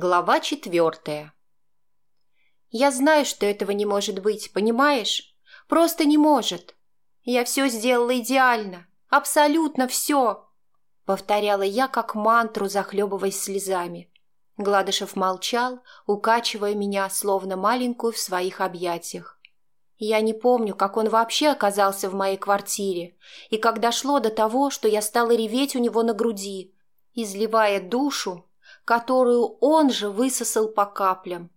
Глава четвертая. Я знаю, что этого не может быть, понимаешь? Просто не может. Я все сделала идеально. Абсолютно все. Повторяла я, как мантру, захлебываясь слезами. Гладышев молчал, укачивая меня, словно маленькую в своих объятиях. Я не помню, как он вообще оказался в моей квартире, и как дошло до того, что я стала реветь у него на груди, изливая душу которую он же высосал по каплям.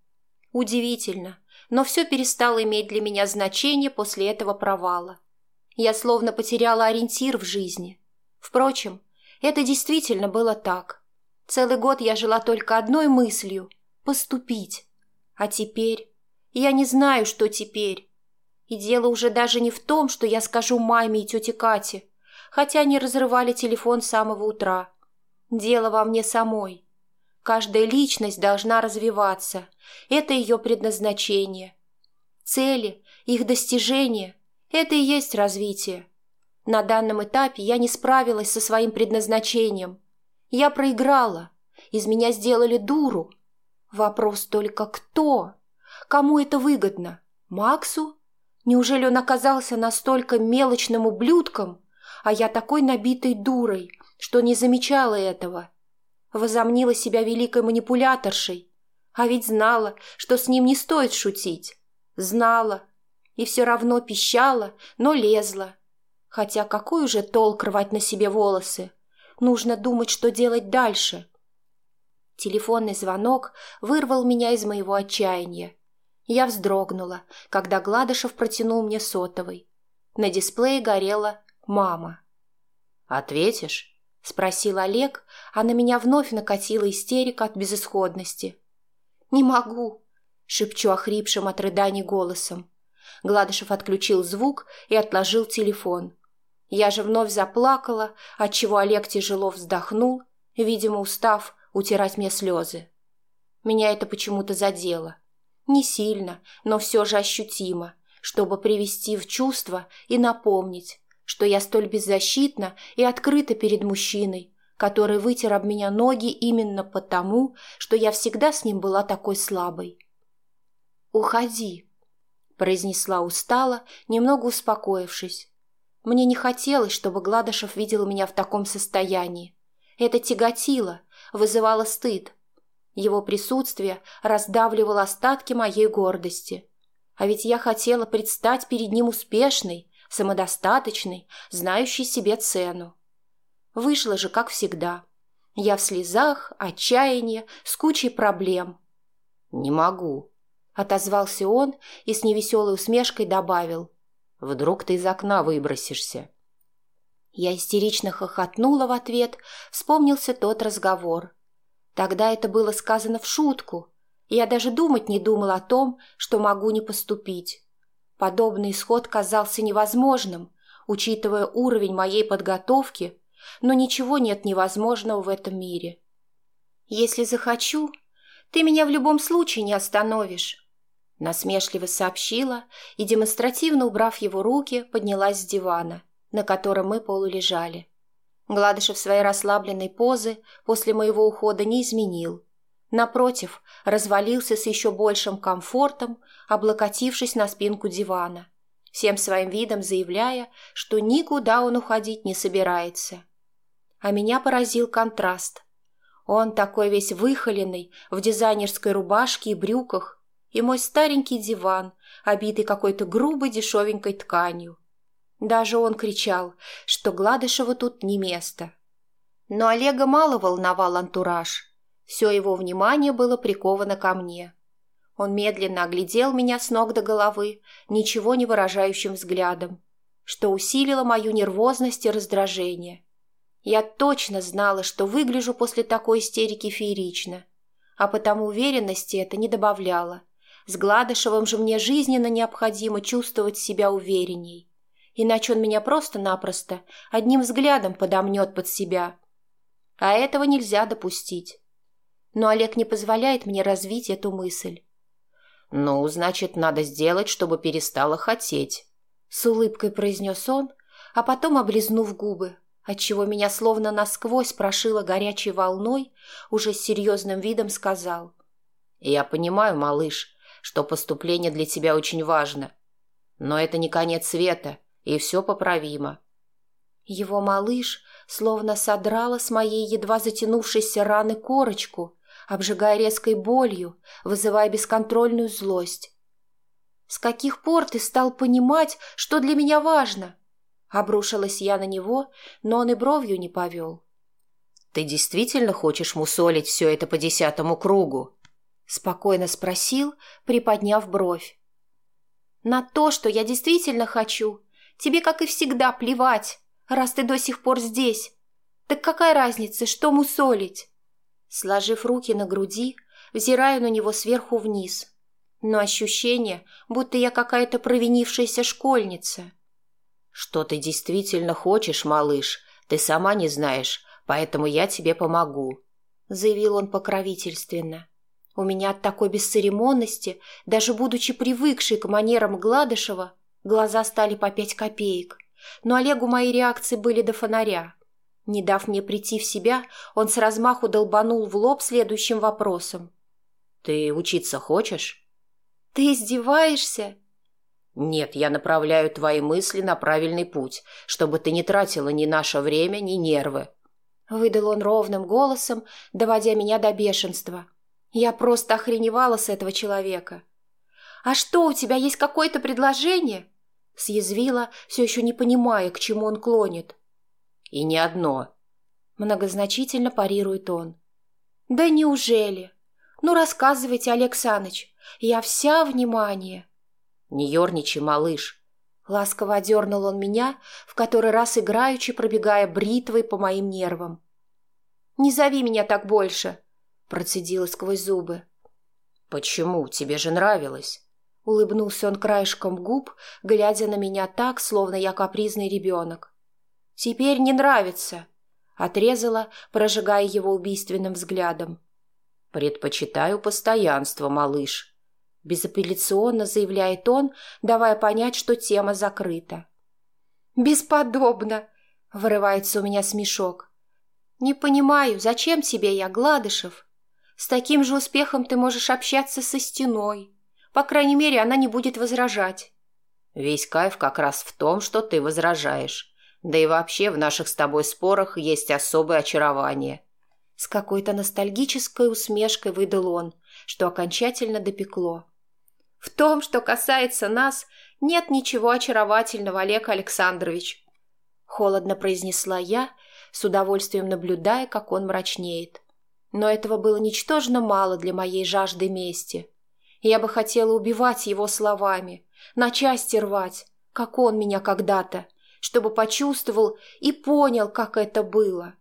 Удивительно, но все перестало иметь для меня значение после этого провала. Я словно потеряла ориентир в жизни. Впрочем, это действительно было так. Целый год я жила только одной мыслью – поступить. А теперь? Я не знаю, что теперь. И дело уже даже не в том, что я скажу маме и тете Кате, хотя они разрывали телефон с самого утра. Дело во мне самой. Каждая личность должна развиваться. Это ее предназначение. Цели, их достижения – это и есть развитие. На данном этапе я не справилась со своим предназначением. Я проиграла. Из меня сделали дуру. Вопрос только кто? Кому это выгодно? Максу? Неужели он оказался настолько мелочным ублюдком, а я такой набитой дурой, что не замечала этого? Возомнила себя великой манипуляторшей. А ведь знала, что с ним не стоит шутить. Знала. И все равно пищала, но лезла. Хотя какой уже толк рвать на себе волосы? Нужно думать, что делать дальше. Телефонный звонок вырвал меня из моего отчаяния. Я вздрогнула, когда Гладышев протянул мне сотовый. На дисплее горела «Мама». «Ответишь?» — спросил Олег, а на меня вновь накатила истерика от безысходности. «Не могу», — шепчу охрипшим от рыданий голосом. Гладышев отключил звук и отложил телефон. Я же вновь заплакала, отчего Олег тяжело вздохнул, видимо, устав утирать мне слезы. Меня это почему-то задело. Не сильно, но все же ощутимо, чтобы привести в чувство и напомнить, что я столь беззащитна и открыта перед мужчиной, который вытер об меня ноги именно потому, что я всегда с ним была такой слабой. «Уходи», — произнесла устало, немного успокоившись. Мне не хотелось, чтобы Гладышев видел меня в таком состоянии. Это тяготило, вызывало стыд. Его присутствие раздавливало остатки моей гордости. А ведь я хотела предстать перед ним успешной, самодостаточный, знающий себе цену. Вышло же, как всегда. Я в слезах, отчаянии, с кучей проблем. «Не могу», — отозвался он и с невеселой усмешкой добавил. «Вдруг ты из окна выбросишься». Я истерично хохотнула в ответ, вспомнился тот разговор. Тогда это было сказано в шутку. Я даже думать не думала о том, что могу не поступить. Подобный исход казался невозможным, учитывая уровень моей подготовки, но ничего нет невозможного в этом мире. «Если захочу, ты меня в любом случае не остановишь», насмешливо сообщила и, демонстративно убрав его руки, поднялась с дивана, на котором мы полулежали. Гладышев своей расслабленной позы после моего ухода не изменил. Напротив, развалился с еще большим комфортом, облокотившись на спинку дивана, всем своим видом заявляя, что никуда он уходить не собирается. А меня поразил контраст. Он такой весь выхоленный, в дизайнерской рубашке и брюках, и мой старенький диван, обитый какой-то грубой дешевенькой тканью. Даже он кричал, что Гладышеву тут не место. Но Олега мало волновал антураж – все его внимание было приковано ко мне. Он медленно оглядел меня с ног до головы, ничего не выражающим взглядом, что усилило мою нервозность и раздражение. Я точно знала, что выгляжу после такой истерики феерично, а потому уверенности это не добавляло. С Гладышевым же мне жизненно необходимо чувствовать себя уверенней, иначе он меня просто-напросто одним взглядом подомнет под себя. А этого нельзя допустить но Олег не позволяет мне развить эту мысль. «Ну, значит, надо сделать, чтобы перестала хотеть», — с улыбкой произнес он, а потом, облизнув губы, отчего меня словно насквозь прошило горячей волной, уже с серьезным видом сказал. «Я понимаю, малыш, что поступление для тебя очень важно. Но это не конец света, и все поправимо». Его малыш словно содрала с моей едва затянувшейся раны корочку, обжигая резкой болью, вызывая бесконтрольную злость. «С каких пор ты стал понимать, что для меня важно?» Обрушилась я на него, но он и бровью не повел. «Ты действительно хочешь мусолить все это по десятому кругу?» Спокойно спросил, приподняв бровь. «На то, что я действительно хочу, тебе, как и всегда, плевать, раз ты до сих пор здесь. Так какая разница, что мусолить?» Сложив руки на груди, взираю на него сверху вниз. Но ощущение, будто я какая-то провинившаяся школьница. «Что ты действительно хочешь, малыш, ты сама не знаешь, поэтому я тебе помогу», — заявил он покровительственно. У меня от такой бесцеремонности, даже будучи привыкшей к манерам Гладышева, глаза стали по пять копеек. Но Олегу мои реакции были до фонаря. Не дав мне прийти в себя, он с размаху долбанул в лоб следующим вопросом. «Ты учиться хочешь?» «Ты издеваешься?» «Нет, я направляю твои мысли на правильный путь, чтобы ты не тратила ни наше время, ни нервы». Выдал он ровным голосом, доводя меня до бешенства. Я просто охреневала с этого человека. «А что, у тебя есть какое-то предложение?» Съязвила, все еще не понимая, к чему он клонит. И не одно. Многозначительно парирует он. Да неужели? Ну, рассказывайте, Олег Саныч. Я вся внимание. Не ерничай, малыш. Ласково одернул он меня, в который раз играючи, пробегая бритвой по моим нервам. «Не зови меня так больше!» Процедила сквозь зубы. «Почему? Тебе же нравилось!» Улыбнулся он краешком губ, глядя на меня так, словно я капризный ребенок. «Теперь не нравится», — отрезала, прожигая его убийственным взглядом. «Предпочитаю постоянство, малыш», — безапелляционно заявляет он, давая понять, что тема закрыта. «Бесподобно!» — вырывается у меня смешок. «Не понимаю, зачем тебе я, Гладышев? С таким же успехом ты можешь общаться со стеной. По крайней мере, она не будет возражать». «Весь кайф как раз в том, что ты возражаешь. Да и вообще в наших с тобой спорах есть особое очарование. С какой-то ностальгической усмешкой выдал он, что окончательно допекло. В том, что касается нас, нет ничего очаровательного, Олег Александрович. Холодно произнесла я, с удовольствием наблюдая, как он мрачнеет. Но этого было ничтожно мало для моей жажды мести. Я бы хотела убивать его словами, на части рвать, как он меня когда-то, чтобы почувствовал и понял, как это было.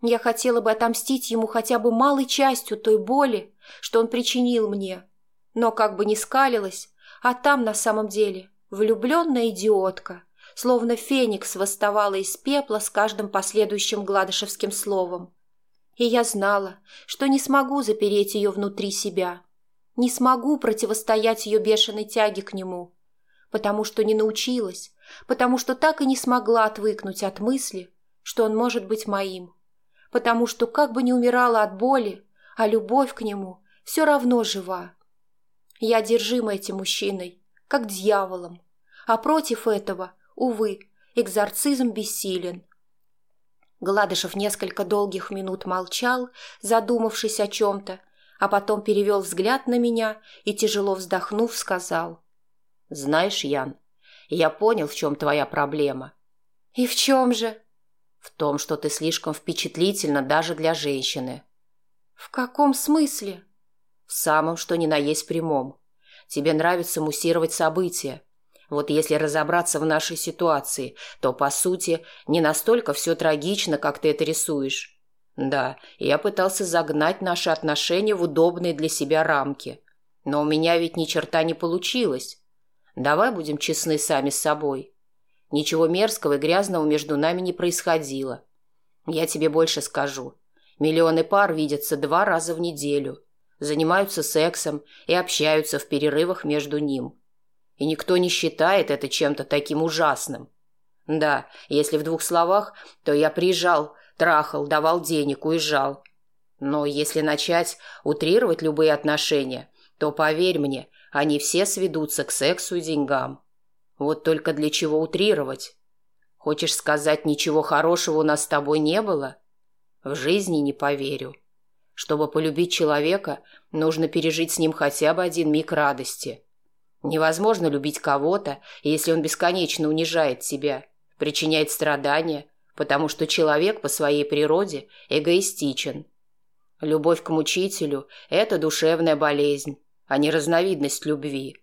Я хотела бы отомстить ему хотя бы малой частью той боли, что он причинил мне, но как бы не скалилась, а там на самом деле влюбленная идиотка, словно феникс восставала из пепла с каждым последующим гладышевским словом. И я знала, что не смогу запереть ее внутри себя, не смогу противостоять ее бешеной тяге к нему, потому что не научилась, потому что так и не смогла отвыкнуть от мысли, что он может быть моим, потому что как бы ни умирала от боли, а любовь к нему все равно жива. Я держима этим мужчиной, как дьяволом, а против этого, увы, экзорцизм бессилен. Гладышев несколько долгих минут молчал, задумавшись о чем-то, а потом перевел взгляд на меня и, тяжело вздохнув, сказал. «Знаешь, Ян, я понял, в чем твоя проблема. И в чем же? В том, что ты слишком впечатлительна даже для женщины. В каком смысле? В самом, что ни на есть прямом. Тебе нравится муссировать события. Вот если разобраться в нашей ситуации, то, по сути, не настолько все трагично, как ты это рисуешь. Да, я пытался загнать наши отношения в удобные для себя рамки. Но у меня ведь ни черта не получилось. Давай будем честны сами с собой. Ничего мерзкого и грязного между нами не происходило. Я тебе больше скажу. Миллионы пар видятся два раза в неделю, занимаются сексом и общаются в перерывах между ним. И никто не считает это чем-то таким ужасным. Да, если в двух словах, то я приезжал, трахал, давал денег, уезжал. Но если начать утрировать любые отношения, то, поверь мне, они все сведутся к сексу и деньгам. Вот только для чего утрировать? Хочешь сказать, ничего хорошего у нас с тобой не было? В жизни не поверю. Чтобы полюбить человека, нужно пережить с ним хотя бы один миг радости. Невозможно любить кого-то, если он бесконечно унижает тебя, причиняет страдания, потому что человек по своей природе эгоистичен. Любовь к мучителю – это душевная болезнь, а не разновидность любви.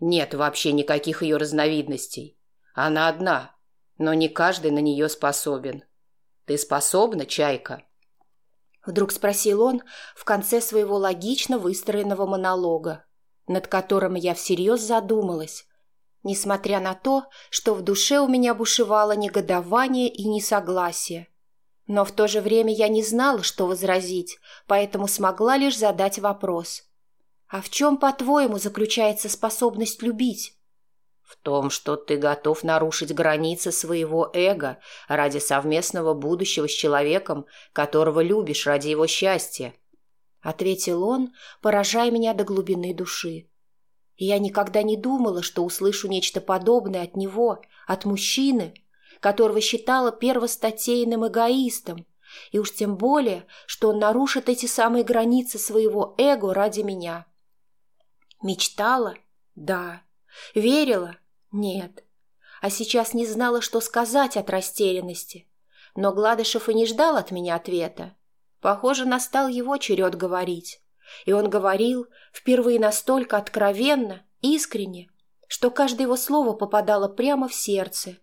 Нет вообще никаких ее разновидностей. Она одна, но не каждый на нее способен. Ты способна, Чайка?» Вдруг спросил он в конце своего логично выстроенного монолога, над которым я всерьез задумалась, несмотря на то, что в душе у меня бушевало негодование и несогласие. Но в то же время я не знала, что возразить, поэтому смогла лишь задать вопрос. «А в чем, по-твоему, заключается способность любить?» В том, что ты готов нарушить границы своего эго ради совместного будущего с человеком, которого любишь ради его счастья, — ответил он, поражая меня до глубины души. Я никогда не думала, что услышу нечто подобное от него, от мужчины, которого считала первостатейным эгоистом, и уж тем более, что он нарушит эти самые границы своего эго ради меня. Мечтала? Да. Верила? Нет. А сейчас не знала, что сказать от растерянности. Но Гладышев и не ждал от меня ответа. Похоже, настал его черед говорить. И он говорил впервые настолько откровенно, искренне, что каждое его слово попадало прямо в сердце.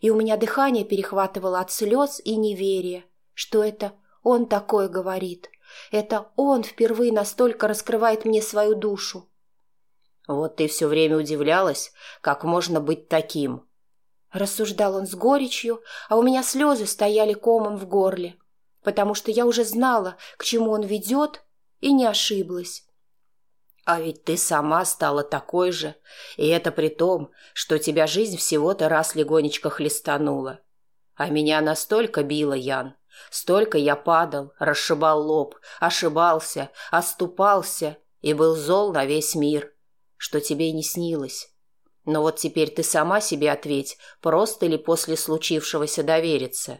И у меня дыхание перехватывало от слез и неверия, что это он такое говорит. Это он впервые настолько раскрывает мне свою душу. «Вот ты все время удивлялась, как можно быть таким». Рассуждал он с горечью, а у меня слезы стояли комом в горле, потому что я уже знала, к чему он ведет, и не ошиблась. «А ведь ты сама стала такой же, и это при том, что тебя жизнь всего-то раз легонечко хлестанула. А меня настолько била, Ян, столько я падал, расшибал лоб, ошибался, оступался и был зол на весь мир, что тебе и не снилось. Но вот теперь ты сама себе ответь, просто ли после случившегося довериться,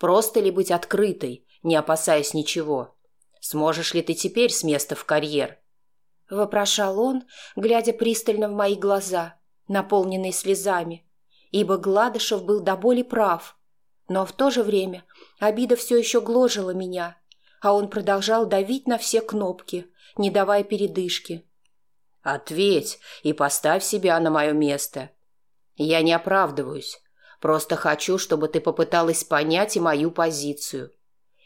просто ли быть открытой, не опасаясь ничего. Сможешь ли ты теперь с места в карьер?» Вопрошал он, глядя пристально в мои глаза, наполненные слезами, ибо Гладышев был до боли прав. Но в то же время обида все еще гложила меня, а он продолжал давить на все кнопки, не давая передышки. Ответь и поставь себя на мое место. Я не оправдываюсь. Просто хочу, чтобы ты попыталась понять и мою позицию.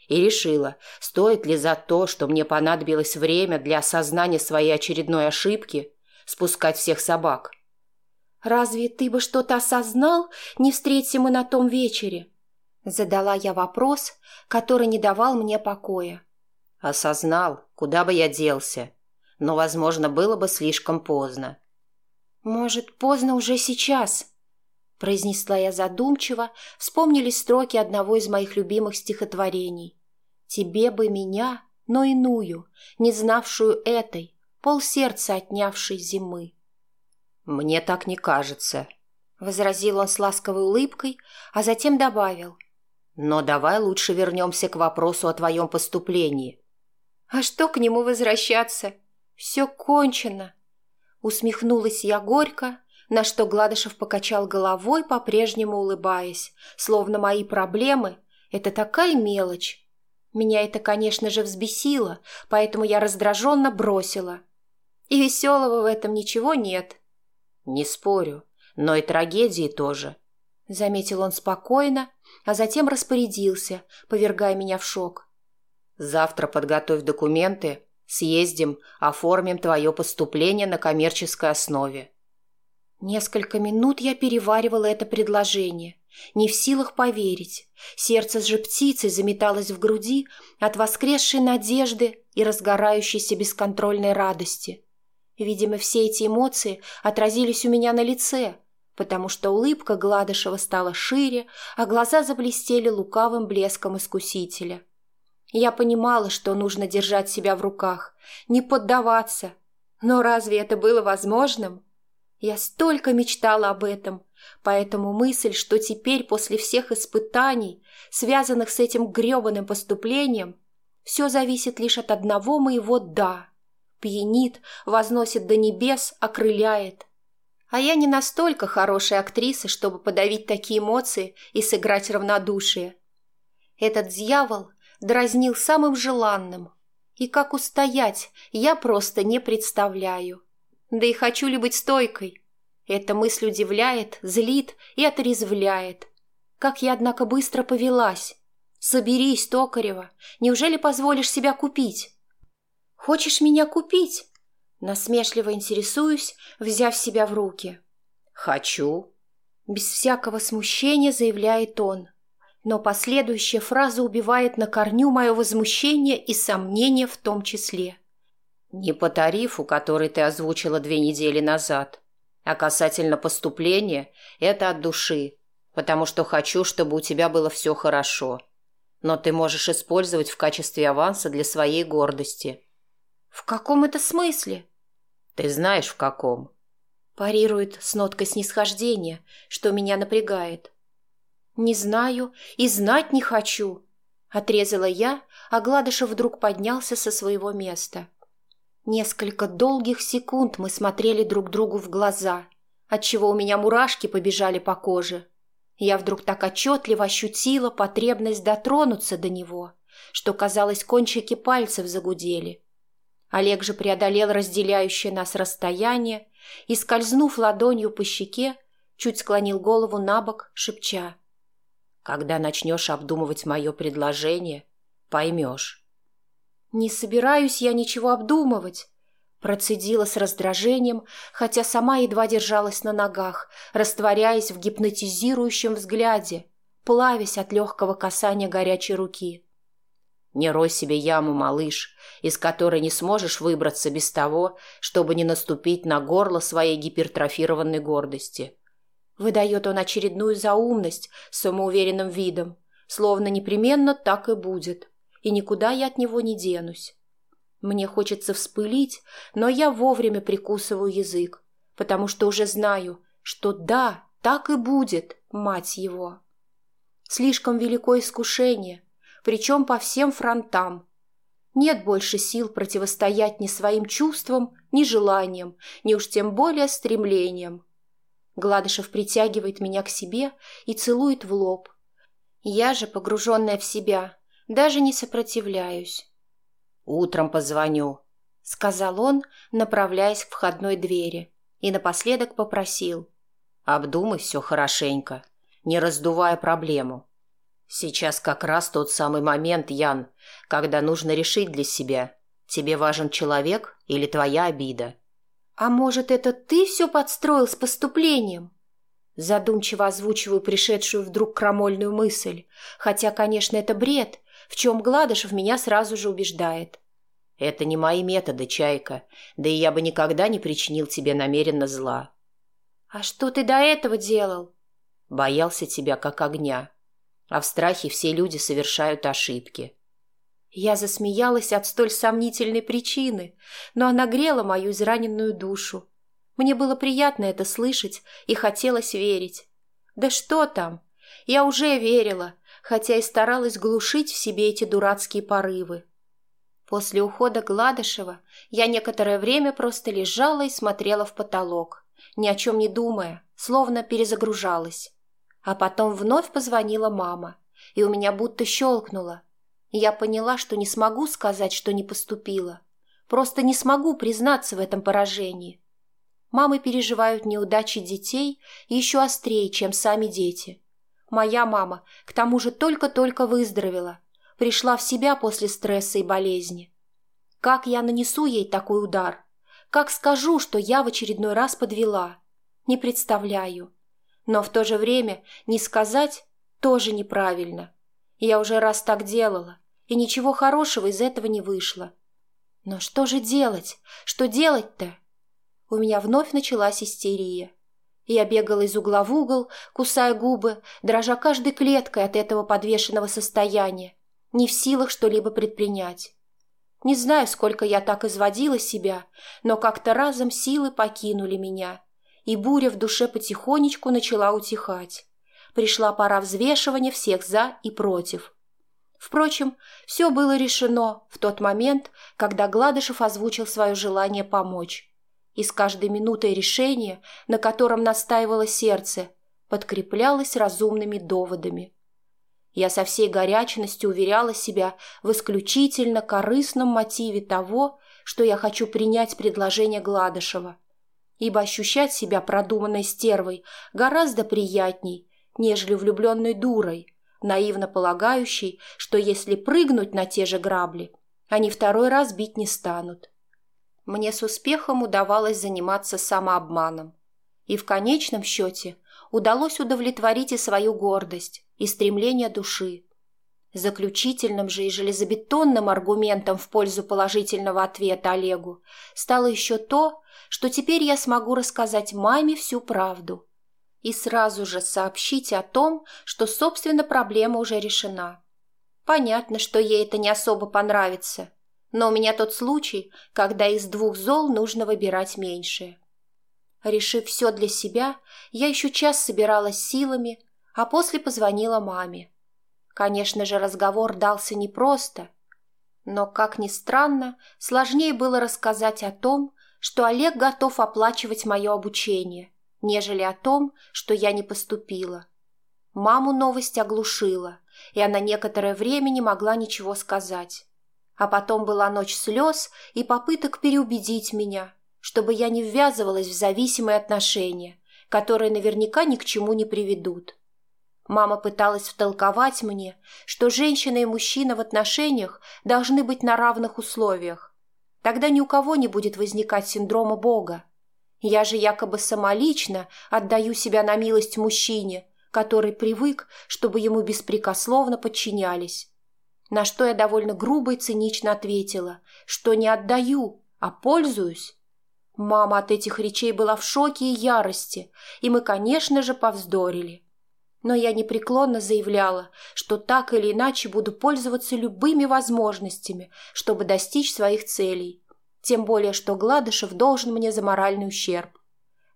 И решила, стоит ли за то, что мне понадобилось время для осознания своей очередной ошибки, спускать всех собак. «Разве ты бы что-то осознал, не встретимся мы на том вечере?» Задала я вопрос, который не давал мне покоя. «Осознал, куда бы я делся но, возможно, было бы слишком поздно. «Может, поздно уже сейчас?» – произнесла я задумчиво, вспомнились строки одного из моих любимых стихотворений. «Тебе бы меня, но иную, не знавшую этой, полсердца отнявшей зимы». «Мне так не кажется», — возразил он с ласковой улыбкой, а затем добавил. «Но давай лучше вернемся к вопросу о твоем поступлении». «А что к нему возвращаться? «Все кончено!» Усмехнулась я горько, на что Гладышев покачал головой, по-прежнему улыбаясь, словно мои проблемы — это такая мелочь. Меня это, конечно же, взбесило, поэтому я раздраженно бросила. И веселого в этом ничего нет. «Не спорю, но и трагедии тоже», — заметил он спокойно, а затем распорядился, повергая меня в шок. «Завтра подготовь документы Съездим, оформим твое поступление на коммерческой основе». Несколько минут я переваривала это предложение, не в силах поверить. Сердце же птицей заметалось в груди от воскресшей надежды и разгорающейся бесконтрольной радости. Видимо, все эти эмоции отразились у меня на лице, потому что улыбка Гладышева стала шире, а глаза заблестели лукавым блеском искусителя. Я понимала, что нужно держать себя в руках, не поддаваться. Но разве это было возможным? Я столько мечтала об этом, поэтому мысль, что теперь после всех испытаний, связанных с этим гребаным поступлением, все зависит лишь от одного моего «да», пьянит, возносит до небес, окрыляет. А я не настолько хорошая актриса, чтобы подавить такие эмоции и сыграть равнодушие. Этот дьявол дразнил самым желанным. И как устоять, я просто не представляю. Да и хочу ли быть стойкой? Эта мысль удивляет, злит и отрезвляет. Как я, однако, быстро повелась. Соберись, Токарева, неужели позволишь себя купить? Хочешь меня купить? Насмешливо интересуюсь, взяв себя в руки. «Хочу», — без всякого смущения заявляет он. Но последующая фраза убивает на корню мое возмущение и сомнение в том числе. «Не по тарифу, который ты озвучила две недели назад, а касательно поступления — это от души, потому что хочу, чтобы у тебя было все хорошо. Но ты можешь использовать в качестве аванса для своей гордости». «В каком это смысле?» «Ты знаешь, в каком?» Парирует с ноткой снисхождения, что меня напрягает. «Не знаю и знать не хочу», — отрезала я, а Гладышев вдруг поднялся со своего места. Несколько долгих секунд мы смотрели друг другу в глаза, отчего у меня мурашки побежали по коже. Я вдруг так отчетливо ощутила потребность дотронуться до него, что, казалось, кончики пальцев загудели. Олег же преодолел разделяющее нас расстояние и, скользнув ладонью по щеке, чуть склонил голову на бок, шепча. «Когда начнешь обдумывать мое предложение, поймешь». «Не собираюсь я ничего обдумывать», Процедила с раздражением, хотя сама едва держалась на ногах, растворяясь в гипнотизирующем взгляде, плавясь от легкого касания горячей руки. Не рой себе яму, малыш, из которой не сможешь выбраться без того, чтобы не наступить на горло своей гипертрофированной гордости. Выдает он очередную заумность с самоуверенным видом, словно непременно так и будет, и никуда я от него не денусь. Мне хочется вспылить, но я вовремя прикусываю язык, потому что уже знаю, что да, так и будет, мать его. Слишком великое искушение, причем по всем фронтам. Нет больше сил противостоять ни своим чувствам, ни желаниям, ни уж тем более стремлениям. Гладышев притягивает меня к себе и целует в лоб. Я же, погруженная в себя, даже не сопротивляюсь. «Утром позвоню», — сказал он, направляясь к входной двери, и напоследок попросил. «Обдумай все хорошенько, не раздувая проблему. Сейчас как раз тот самый момент, Ян, когда нужно решить для себя, тебе важен человек или твоя обида. А может, это ты все подстроил с поступлением? Задумчиво озвучиваю пришедшую вдруг крамольную мысль, хотя, конечно, это бред, в чем Гладышев меня сразу же убеждает. Это не мои методы, Чайка, да и я бы никогда не причинил тебе намеренно зла. А что ты до этого делал? Боялся тебя как огня а в страхе все люди совершают ошибки. Я засмеялась от столь сомнительной причины, но она грела мою израненную душу. Мне было приятно это слышать и хотелось верить. Да что там? Я уже верила, хотя и старалась глушить в себе эти дурацкие порывы. После ухода Гладышева я некоторое время просто лежала и смотрела в потолок, ни о чем не думая, словно перезагружалась. А потом вновь позвонила мама, и у меня будто щелкнуло. Я поняла, что не смогу сказать, что не поступила. Просто не смогу признаться в этом поражении. Мамы переживают неудачи детей еще острее, чем сами дети. Моя мама, к тому же, только-только выздоровела, пришла в себя после стресса и болезни. Как я нанесу ей такой удар? Как скажу, что я в очередной раз подвела? Не представляю. Но в то же время не сказать тоже неправильно. Я уже раз так делала, и ничего хорошего из этого не вышло. Но что же делать? Что делать-то? У меня вновь началась истерия. Я бегала из угла в угол, кусая губы, дрожа каждой клеткой от этого подвешенного состояния, не в силах что-либо предпринять. Не знаю, сколько я так изводила себя, но как-то разом силы покинули меня, и буря в душе потихонечку начала утихать. Пришла пора взвешивания всех «за» и «против». Впрочем, все было решено в тот момент, когда Гладышев озвучил свое желание помочь. И с каждой минутой решение, на котором настаивало сердце, подкреплялось разумными доводами. Я со всей горячностью уверяла себя в исключительно корыстном мотиве того, что я хочу принять предложение Гладышева, ибо ощущать себя продуманной стервой гораздо приятней, нежели влюбленной дурой, наивно полагающей, что если прыгнуть на те же грабли, они второй раз бить не станут. Мне с успехом удавалось заниматься самообманом. И в конечном счете удалось удовлетворить и свою гордость, и стремление души. Заключительным же и железобетонным аргументом в пользу положительного ответа Олегу стало еще то, что теперь я смогу рассказать маме всю правду и сразу же сообщить о том, что, собственно, проблема уже решена. Понятно, что ей это не особо понравится, но у меня тот случай, когда из двух зол нужно выбирать меньшее. Решив все для себя, я еще час собиралась силами, а после позвонила маме. Конечно же, разговор дался непросто, но, как ни странно, сложнее было рассказать о том, что Олег готов оплачивать мое обучение, нежели о том, что я не поступила. Маму новость оглушила, и она некоторое время не могла ничего сказать. А потом была ночь слез и попыток переубедить меня, чтобы я не ввязывалась в зависимые отношения, которые наверняка ни к чему не приведут. Мама пыталась втолковать мне, что женщина и мужчина в отношениях должны быть на равных условиях. Тогда ни у кого не будет возникать синдрома Бога. Я же якобы самолично отдаю себя на милость мужчине, который привык, чтобы ему беспрекословно подчинялись. На что я довольно грубо и цинично ответила, что не отдаю, а пользуюсь. Мама от этих речей была в шоке и ярости, и мы, конечно же, повздорили но я непреклонно заявляла, что так или иначе буду пользоваться любыми возможностями, чтобы достичь своих целей. Тем более, что Гладышев должен мне за моральный ущерб.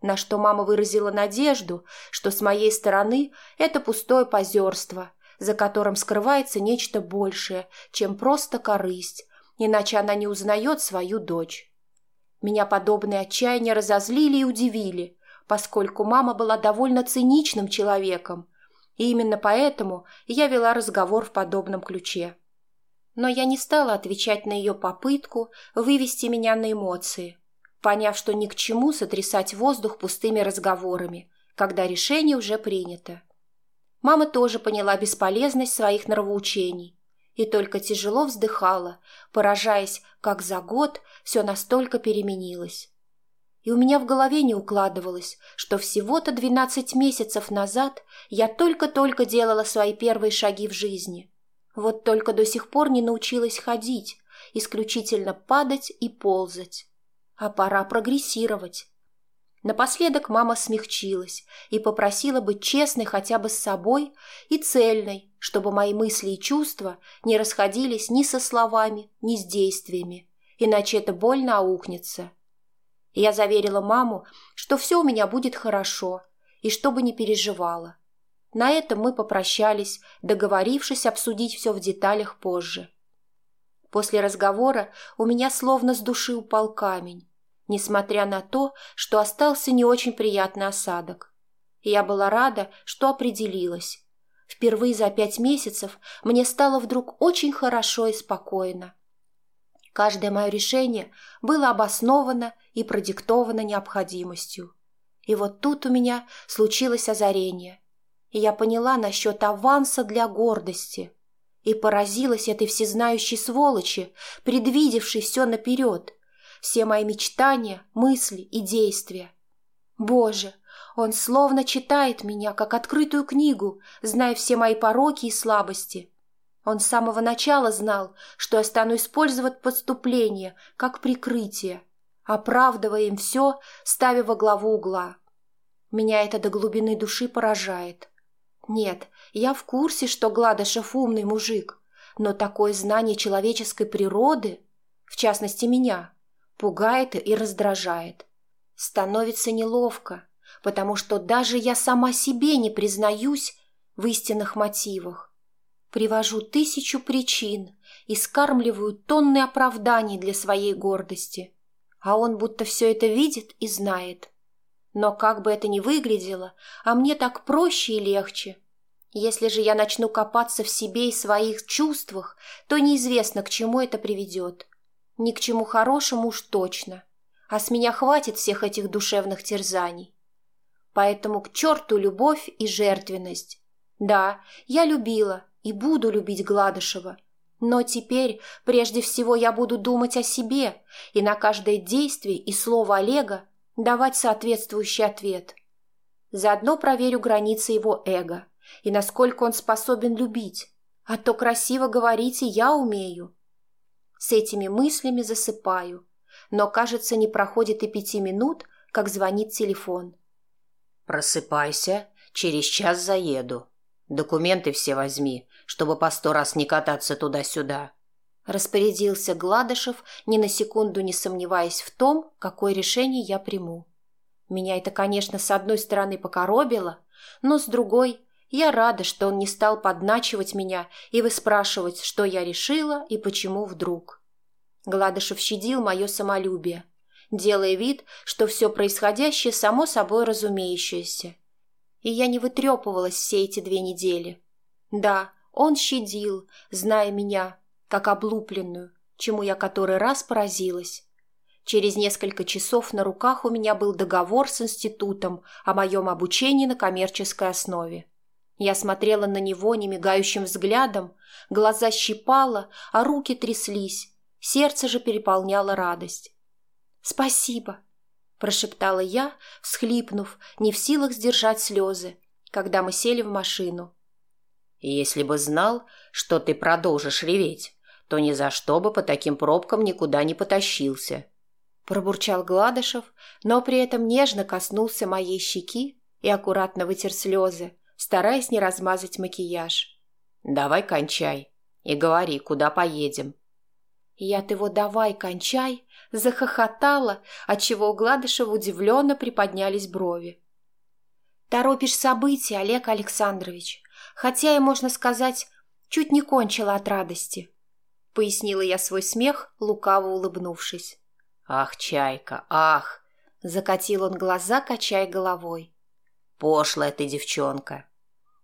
На что мама выразила надежду, что с моей стороны это пустое позерство, за которым скрывается нечто большее, чем просто корысть, иначе она не узнает свою дочь. Меня подобные отчаяния разозлили и удивили, поскольку мама была довольно циничным человеком, и именно поэтому я вела разговор в подобном ключе. Но я не стала отвечать на ее попытку вывести меня на эмоции, поняв, что ни к чему сотрясать воздух пустыми разговорами, когда решение уже принято. Мама тоже поняла бесполезность своих нравоучений и только тяжело вздыхала, поражаясь, как за год все настолько переменилось и у меня в голове не укладывалось, что всего-то двенадцать месяцев назад я только-только делала свои первые шаги в жизни. Вот только до сих пор не научилась ходить, исключительно падать и ползать. А пора прогрессировать. Напоследок мама смягчилась и попросила быть честной хотя бы с собой и цельной, чтобы мои мысли и чувства не расходились ни со словами, ни с действиями, иначе это больно аукнется. Я заверила маму, что все у меня будет хорошо, и чтобы не переживала. На этом мы попрощались, договорившись обсудить все в деталях позже. После разговора у меня словно с души упал камень, несмотря на то, что остался не очень приятный осадок. Я была рада, что определилась. Впервые за пять месяцев мне стало вдруг очень хорошо и спокойно. Каждое мое решение было обосновано и продиктовано необходимостью. И вот тут у меня случилось озарение. Я поняла насчет аванса для гордости. И поразилась этой всезнающей сволочи, предвидевшей все наперед, все мои мечтания, мысли и действия. Боже, он словно читает меня, как открытую книгу, зная все мои пороки и слабости. Он с самого начала знал, что я стану использовать подступление как прикрытие, оправдывая им все, ставя во главу угла. Меня это до глубины души поражает. Нет, я в курсе, что Гладышев умный мужик, но такое знание человеческой природы, в частности меня, пугает и раздражает. Становится неловко, потому что даже я сама себе не признаюсь в истинных мотивах. Привожу тысячу причин и скармливаю тонны оправданий для своей гордости. А он будто все это видит и знает. Но как бы это ни выглядело, а мне так проще и легче. Если же я начну копаться в себе и своих чувствах, то неизвестно, к чему это приведет. Ни к чему хорошему уж точно. А с меня хватит всех этих душевных терзаний. Поэтому к черту любовь и жертвенность. Да, я любила и буду любить Гладышева. Но теперь прежде всего я буду думать о себе и на каждое действие и слово Олега давать соответствующий ответ. Заодно проверю границы его эго и насколько он способен любить, а то красиво говорить и я умею. С этими мыслями засыпаю, но, кажется, не проходит и пяти минут, как звонит телефон. «Просыпайся, через час заеду. Документы все возьми, чтобы по сто раз не кататься туда-сюда», Распорядился Гладышев, ни на секунду не сомневаясь в том, какое решение я приму. Меня это, конечно, с одной стороны покоробило, но с другой я рада, что он не стал подначивать меня и выспрашивать, что я решила и почему вдруг. Гладышев щадил мое самолюбие, делая вид, что все происходящее само собой разумеющееся. И я не вытрепывалась все эти две недели. Да, он щадил, зная меня, как облупленную, чему я который раз поразилась. Через несколько часов на руках у меня был договор с институтом о моем обучении на коммерческой основе. Я смотрела на него немигающим взглядом, глаза щипала, а руки тряслись, сердце же переполняло радость. «Спасибо», – прошептала я, всхлипнув, не в силах сдержать слезы, когда мы сели в машину. «Если бы знал, что ты продолжишь реветь, то ни за что бы по таким пробкам никуда не потащился. Пробурчал Гладышев, но при этом нежно коснулся моей щеки и аккуратно вытер слезы, стараясь не размазать макияж. «Давай кончай и говори, куда поедем». Я от его «давай кончай» захохотала, отчего у Гладышева удивленно приподнялись брови. «Торопишь события, Олег Александрович, хотя и, можно сказать, чуть не кончила от радости». — пояснила я свой смех, лукаво улыбнувшись. «Ах, чайка, ах!» — закатил он глаза, качая головой. «Пошлая ты девчонка!»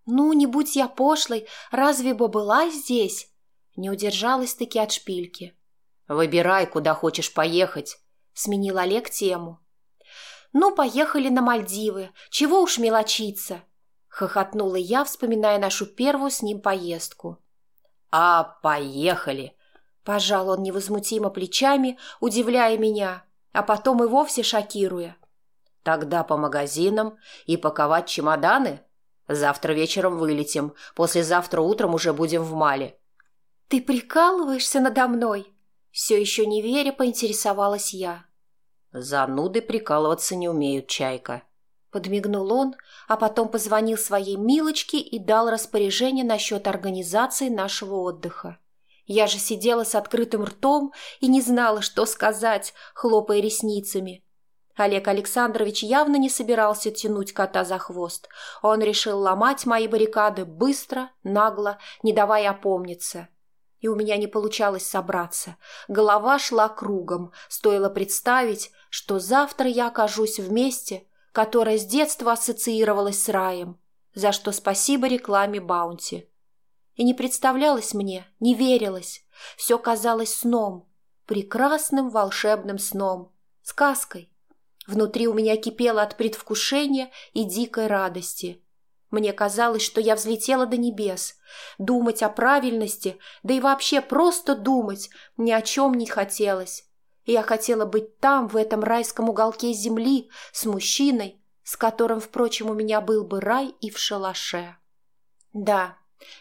«Ну, не будь я пошлой, разве бы была здесь?» Не удержалась-таки от шпильки. «Выбирай, куда хочешь поехать», — сменил Олег тему. «Ну, поехали на Мальдивы, чего уж мелочиться!» — хохотнула я, вспоминая нашу первую с ним поездку. «А, поехали!» Пожал он невозмутимо плечами, удивляя меня, а потом и вовсе шокируя. «Тогда по магазинам и паковать чемоданы? Завтра вечером вылетим, послезавтра утром уже будем в Мале». «Ты прикалываешься надо мной?» Все еще не веря, поинтересовалась я. «Зануды прикалываться не умеют, Чайка», Подмигнул он, а потом позвонил своей Милочке и дал распоряжение насчет организации нашего отдыха. Я же сидела с открытым ртом и не знала, что сказать, хлопая ресницами. Олег Александрович явно не собирался тянуть кота за хвост. Он решил ломать мои баррикады быстро, нагло, не давая опомниться. И у меня не получалось собраться. Голова шла кругом. Стоило представить, что завтра я окажусь вместе которая с детства ассоциировалась с раем, за что спасибо рекламе Баунти. И не представлялось мне, не верилось, все казалось сном, прекрасным волшебным сном, сказкой. Внутри у меня кипело от предвкушения и дикой радости. Мне казалось, что я взлетела до небес. Думать о правильности, да и вообще просто думать, ни о чем не хотелось я хотела быть там, в этом райском уголке земли, с мужчиной, с которым, впрочем, у меня был бы рай и в шалаше. Да,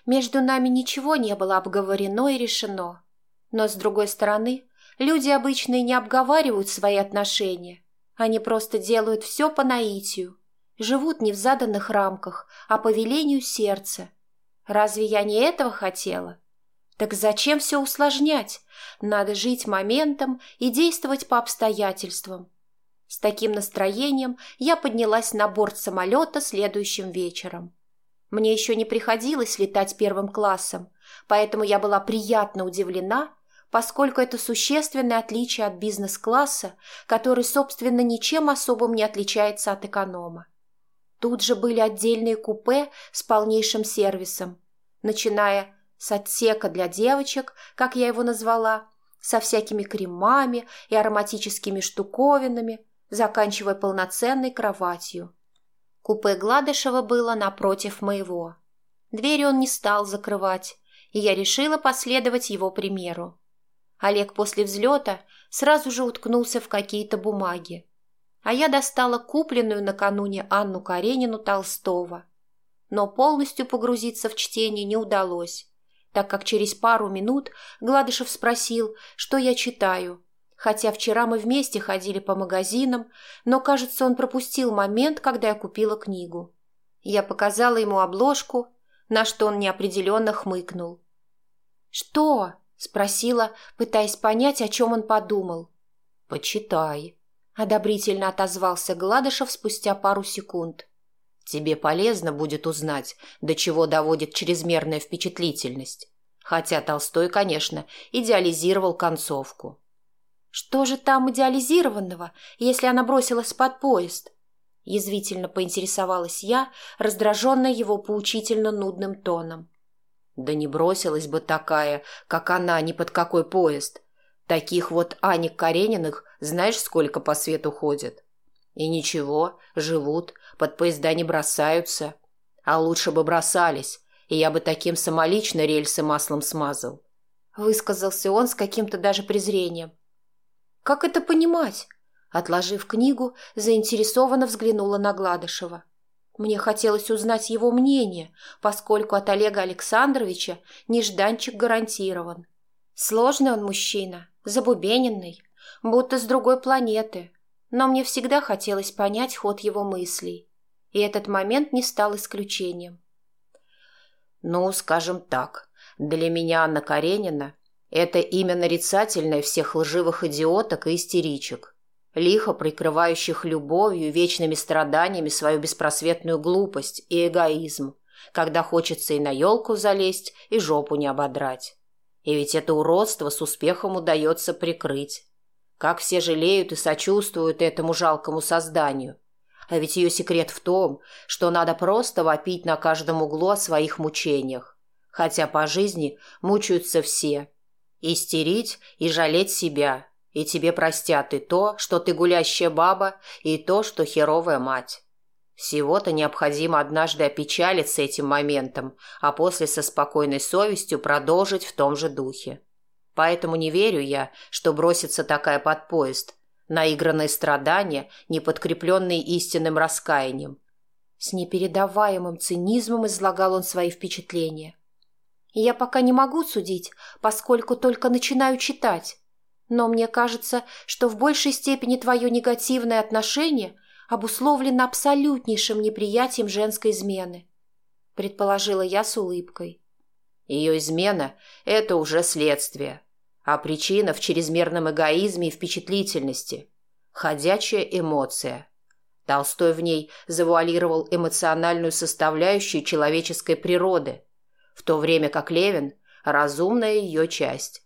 между нами ничего не было обговорено и решено. Но, с другой стороны, люди обычно и не обговаривают свои отношения. Они просто делают все по наитию. живут не в заданных рамках, а по велению сердца. Разве я не этого хотела? Так зачем все усложнять? Надо жить моментом и действовать по обстоятельствам. С таким настроением я поднялась на борт самолета следующим вечером. Мне еще не приходилось летать первым классом, поэтому я была приятно удивлена, поскольку это существенное отличие от бизнес-класса, который, собственно, ничем особым не отличается от эконома. Тут же были отдельные купе с полнейшим сервисом, начиная с отсека для девочек, как я его назвала, со всякими кремами и ароматическими штуковинами, заканчивая полноценной кроватью. Купе Гладышева было напротив моего. Двери он не стал закрывать, и я решила последовать его примеру. Олег после взлета сразу же уткнулся в какие-то бумаги, а я достала купленную накануне Анну Каренину Толстого. Но полностью погрузиться в чтение не удалось, так как через пару минут Гладышев спросил, что я читаю, хотя вчера мы вместе ходили по магазинам, но, кажется, он пропустил момент, когда я купила книгу. Я показала ему обложку, на что он неопределенно хмыкнул. «Что?» – спросила, пытаясь понять, о чем он подумал. «Почитай», – одобрительно отозвался Гладышев спустя пару секунд. Тебе полезно будет узнать, до чего доводит чрезмерная впечатлительность. Хотя Толстой, конечно, идеализировал концовку. Что же там идеализированного, если она бросилась под поезд? Язвительно поинтересовалась я, раздраженная его поучительно нудным тоном. Да не бросилась бы такая, как она, ни под какой поезд. Таких вот Аник Карениных знаешь, сколько по свету ходит? И ничего, живут, под поезда не бросаются. А лучше бы бросались, и я бы таким самолично рельсы маслом смазал. Высказался он с каким-то даже презрением. Как это понимать? Отложив книгу, заинтересованно взглянула на Гладышева. Мне хотелось узнать его мнение, поскольку от Олега Александровича нежданчик гарантирован. Сложный он мужчина, забубененный, будто с другой планеты, но мне всегда хотелось понять ход его мыслей, и этот момент не стал исключением. «Ну, скажем так, для меня Анна Каренина – это имя нарицательное всех лживых идиоток и истеричек, лихо прикрывающих любовью вечными страданиями свою беспросветную глупость и эгоизм, когда хочется и на елку залезть, и жопу не ободрать. И ведь это уродство с успехом удается прикрыть. Как все жалеют и сочувствуют этому жалкому созданию. А ведь ее секрет в том, что надо просто вопить на каждом углу о своих мучениях. Хотя по жизни мучаются все. Истерить и жалеть себя. И тебе простят и то, что ты гулящая баба, и то, что херовая мать. Всего-то необходимо однажды опечалиться этим моментом, а после со спокойной совестью продолжить в том же духе. Поэтому не верю я, что бросится такая под поезд. Наигранные страдания, не подкрепленные истинным раскаянием. С непередаваемым цинизмом излагал он свои впечатления. Я пока не могу судить, поскольку только начинаю читать. Но мне кажется, что в большей степени твое негативное отношение обусловлено абсолютнейшим неприятием женской измены, предположила я с улыбкой. Ее измена – это уже следствие, а причина в чрезмерном эгоизме и впечатлительности. Ходячая эмоция. Толстой в ней завуалировал эмоциональную составляющую человеческой природы, в то время как Левин – разумная ее часть.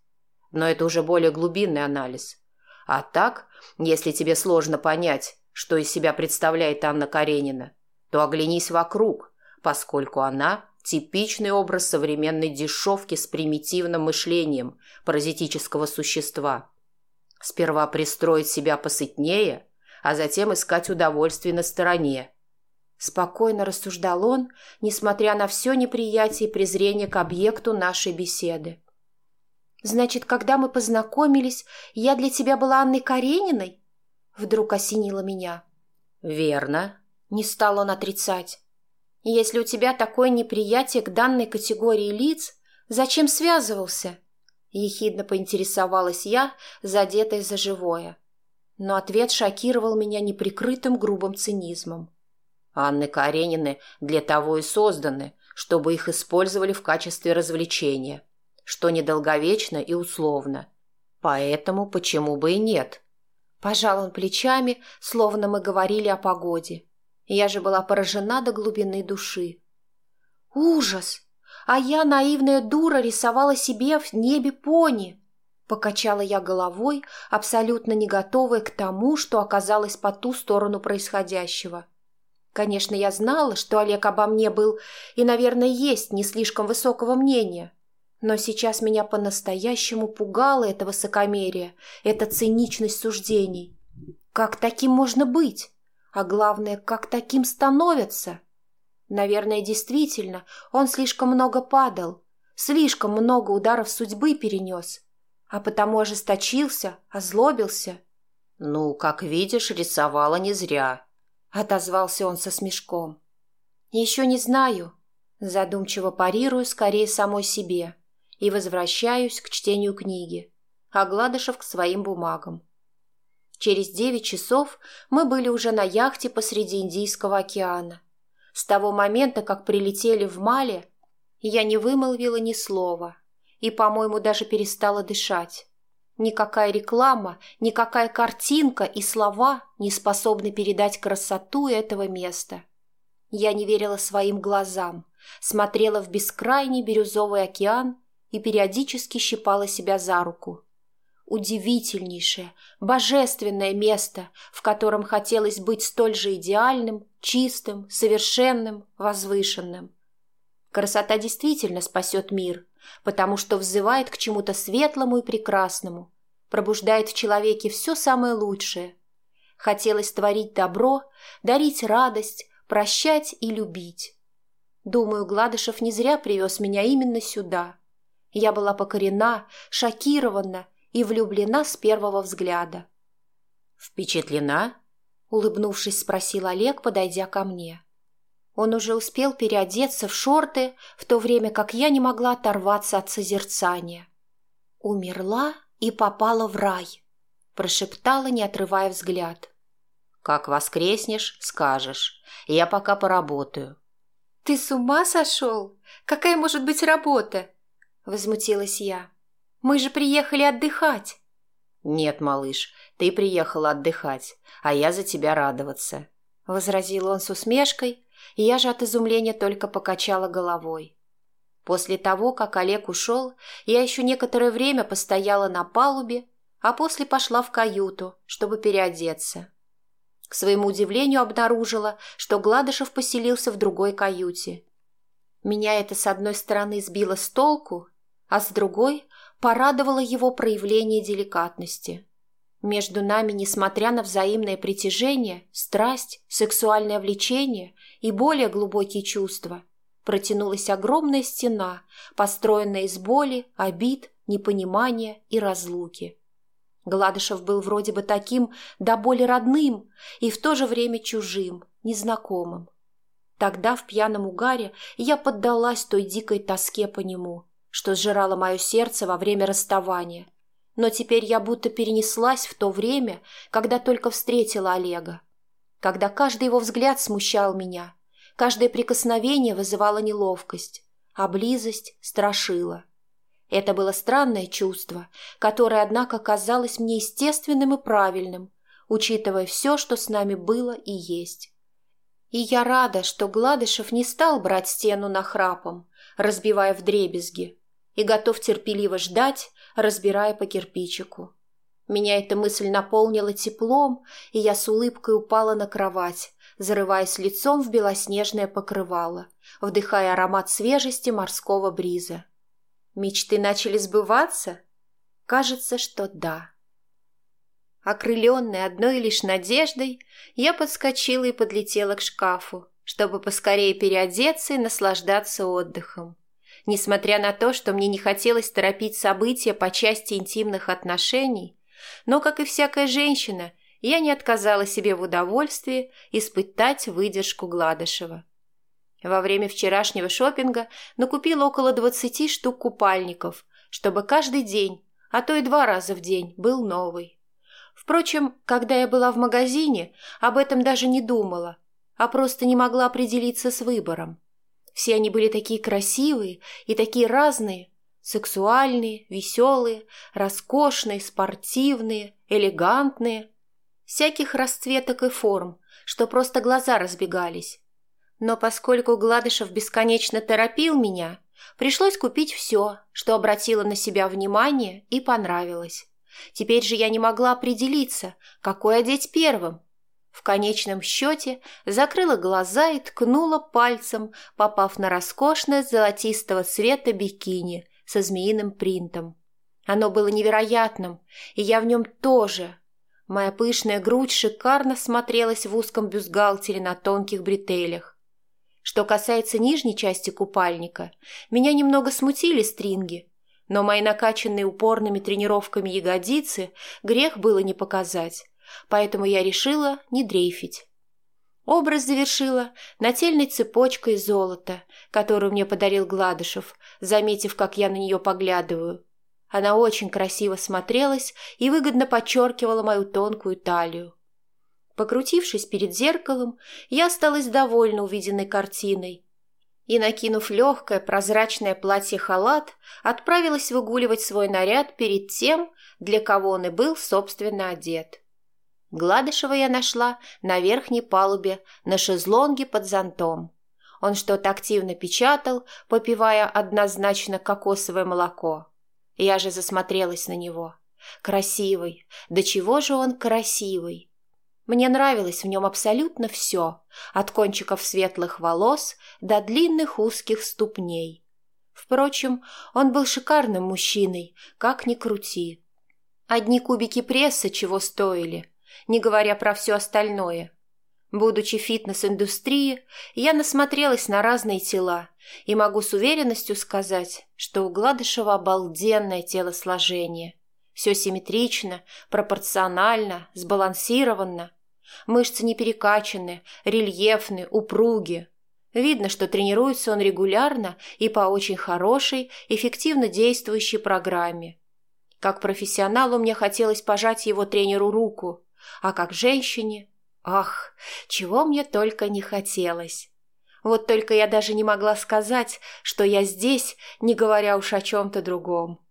Но это уже более глубинный анализ. А так, если тебе сложно понять, что из себя представляет Анна Каренина, то оглянись вокруг, поскольку она Типичный образ современной дешевки с примитивным мышлением паразитического существа. Сперва пристроить себя посытнее, а затем искать удовольствие на стороне. Спокойно рассуждал он, несмотря на все неприятие и презрение к объекту нашей беседы. «Значит, когда мы познакомились, я для тебя была Анной Карениной?» Вдруг осенило меня. «Верно», — не стал он отрицать. Если у тебя такое неприятие к данной категории лиц, зачем связывался? Ехидно поинтересовалась я, задетая за живое. Но ответ шокировал меня неприкрытым грубым цинизмом. Анны Каренины для того и созданы, чтобы их использовали в качестве развлечения, что недолговечно и условно. Поэтому почему бы и нет? Пожал он плечами, словно мы говорили о погоде. Я же была поражена до глубины души. Ужас! А я, наивная дура, рисовала себе в небе пони. Покачала я головой, абсолютно не готовая к тому, что оказалась по ту сторону происходящего. Конечно, я знала, что Олег обо мне был и, наверное, есть не слишком высокого мнения. Но сейчас меня по-настоящему пугало это высокомерие, эта циничность суждений. Как таким можно быть? А главное, как таким становятся? Наверное, действительно, он слишком много падал, слишком много ударов судьбы перенес, а потому ожесточился, озлобился. «Ну, как видишь, рисовала не зря», — отозвался он со смешком. «Еще не знаю», — задумчиво парирую скорее самой себе и возвращаюсь к чтению книги, а Гладышев к своим бумагам. Через девять часов мы были уже на яхте посреди Индийского океана. С того момента, как прилетели в Мале, я не вымолвила ни слова и, по-моему, даже перестала дышать. Никакая реклама, никакая картинка и слова не способны передать красоту этого места. Я не верила своим глазам, смотрела в бескрайний бирюзовый океан и периодически щипала себя за руку. Удивительнейшее, божественное место, в котором хотелось быть столь же идеальным, чистым, совершенным, возвышенным. Красота действительно спасет мир, потому что взывает к чему-то светлому и прекрасному, пробуждает в человеке все самое лучшее. Хотелось творить добро, дарить радость, прощать и любить. Думаю, Гладышев не зря привез меня именно сюда. Я была покорена, шокирована и влюблена с первого взгляда. «Впечатлена?» — улыбнувшись, спросил Олег, подойдя ко мне. Он уже успел переодеться в шорты, в то время как я не могла оторваться от созерцания. «Умерла и попала в рай», — прошептала, не отрывая взгляд. «Как воскреснешь, скажешь. Я пока поработаю». «Ты с ума сошел? Какая может быть работа?» — возмутилась я. «Мы же приехали отдыхать». «Нет, малыш, ты приехала отдыхать, а я за тебя радоваться», — возразил он с усмешкой, я же от изумления только покачала головой. После того, как Олег ушел, я еще некоторое время постояла на палубе, а после пошла в каюту, чтобы переодеться. К своему удивлению обнаружила, что Гладышев поселился в другой каюте. Меня это с одной стороны сбило с толку, а с другой порадовало его проявление деликатности. Между нами, несмотря на взаимное притяжение, страсть, сексуальное влечение и более глубокие чувства, протянулась огромная стена, построенная из боли, обид, непонимания и разлуки. Гладышев был вроде бы таким до боли родным и в то же время чужим, незнакомым. Тогда в пьяном угаре я поддалась той дикой тоске по нему, что сжирало мое сердце во время расставания – но теперь я будто перенеслась в то время, когда только встретила Олега. Когда каждый его взгляд смущал меня, каждое прикосновение вызывало неловкость, а близость страшила. Это было странное чувство, которое, однако, казалось мне естественным и правильным, учитывая все, что с нами было и есть. И я рада, что Гладышев не стал брать стену нахрапом, разбивая вдребезги, и готов терпеливо ждать, разбирая по кирпичику. Меня эта мысль наполнила теплом, и я с улыбкой упала на кровать, зарываясь лицом в белоснежное покрывало, вдыхая аромат свежести морского бриза. Мечты начали сбываться? Кажется, что да. Окрыленная одной лишь надеждой, я подскочила и подлетела к шкафу, чтобы поскорее переодеться и наслаждаться отдыхом. Несмотря на то, что мне не хотелось торопить события по части интимных отношений, но, как и всякая женщина, я не отказала себе в удовольствии испытать выдержку Гладышева. Во время вчерашнего шопинга накупила около двадцати штук купальников, чтобы каждый день, а то и два раза в день, был новый. Впрочем, когда я была в магазине, об этом даже не думала, а просто не могла определиться с выбором. Все они были такие красивые и такие разные, сексуальные, веселые, роскошные, спортивные, элегантные, всяких расцветок и форм, что просто глаза разбегались. Но поскольку Гладышев бесконечно торопил меня, пришлось купить все, что обратило на себя внимание и понравилось. Теперь же я не могла определиться, какой одеть первым. В конечном счете закрыла глаза и ткнула пальцем, попав на роскошное золотистого цвета бикини со змеиным принтом. Оно было невероятным, и я в нем тоже. Моя пышная грудь шикарно смотрелась в узком бюстгальтере на тонких бретелях. Что касается нижней части купальника, меня немного смутили стринги, но мои накачанные упорными тренировками ягодицы грех было не показать, поэтому я решила не дрейфить. Образ завершила нательной цепочкой золота, которую мне подарил Гладышев, заметив, как я на нее поглядываю. Она очень красиво смотрелась и выгодно подчеркивала мою тонкую талию. Покрутившись перед зеркалом, я осталась довольна увиденной картиной и, накинув легкое прозрачное платье-халат, отправилась выгуливать свой наряд перед тем, для кого он и был собственно одет. Гладышева я нашла на верхней палубе на шезлонге под зонтом. Он что-то активно печатал, попивая однозначно кокосовое молоко. Я же засмотрелась на него. Красивый. Да чего же он красивый? Мне нравилось в нем абсолютно все, от кончиков светлых волос до длинных узких ступней. Впрочем, он был шикарным мужчиной, как ни крути. Одни кубики пресса чего стоили, не говоря про все остальное. Будучи фитнес-индустрии, я насмотрелась на разные тела и могу с уверенностью сказать, что у Гладышева обалденное телосложение. Все симметрично, пропорционально, сбалансировано – Мышцы не перекачаны, рельефны, упруги. Видно, что тренируется он регулярно и по очень хорошей, эффективно действующей программе. Как профессионалу мне хотелось пожать его тренеру руку, а как женщине... Ах, чего мне только не хотелось. Вот только я даже не могла сказать, что я здесь, не говоря уж о чем-то другом.